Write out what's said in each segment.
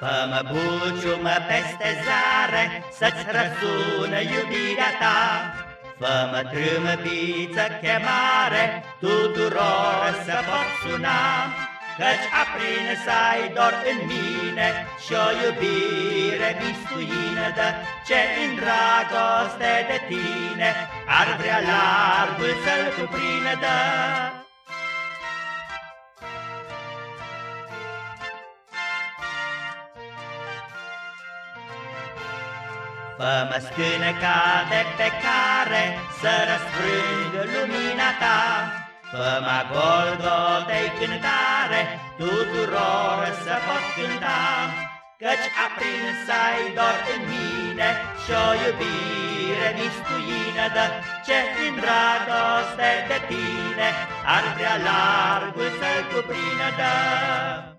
Fă-mă buciumă peste zare, Să-ți răsună iubirea ta. Fă-mă trâmbiță chemare, Tuturor să pot suna, Căci aprins ai dor în mine Și o iubire mistuină Ce în dragoste de tine Ar vrea largul să-l cuprindă Fă-mă scâneca de pe care să răsfrâng lumina ta, Fă-mă Golgotei cântare, tuturor să pot cânta, Căci aprins ai dor în mine și o iubire mistuină dă, Ce în dragoste de tine ar vrea largul să-l cuprindă.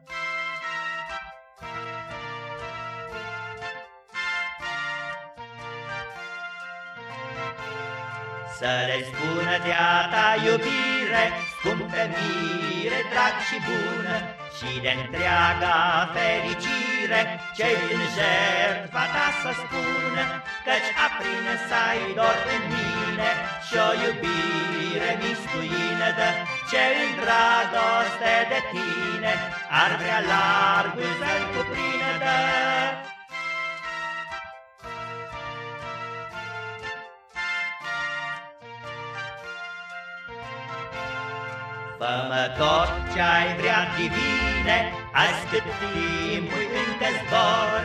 Să le spună de-a ta iubire, scumpe mire, drag și bună, Și de întreaga fericire, ce în jertfa ta să spună, Căci aprins ai dor în mine și o iubire mistuină dă, Ce în dragoste de tine ar vrea largul să-l cuprindă. Fă-mă tot ce-ai vrea divine, Azi cât timpul încă zbor,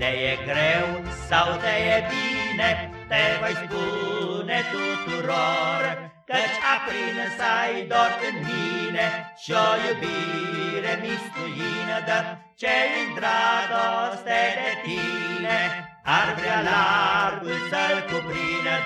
De e greu sau de e bine, Te voi spune tuturor, Căci aprins ai dor în mine Și o iubire mistuină dă, Ce în dragoste de tine. Ar vrea largul să-l cuprindă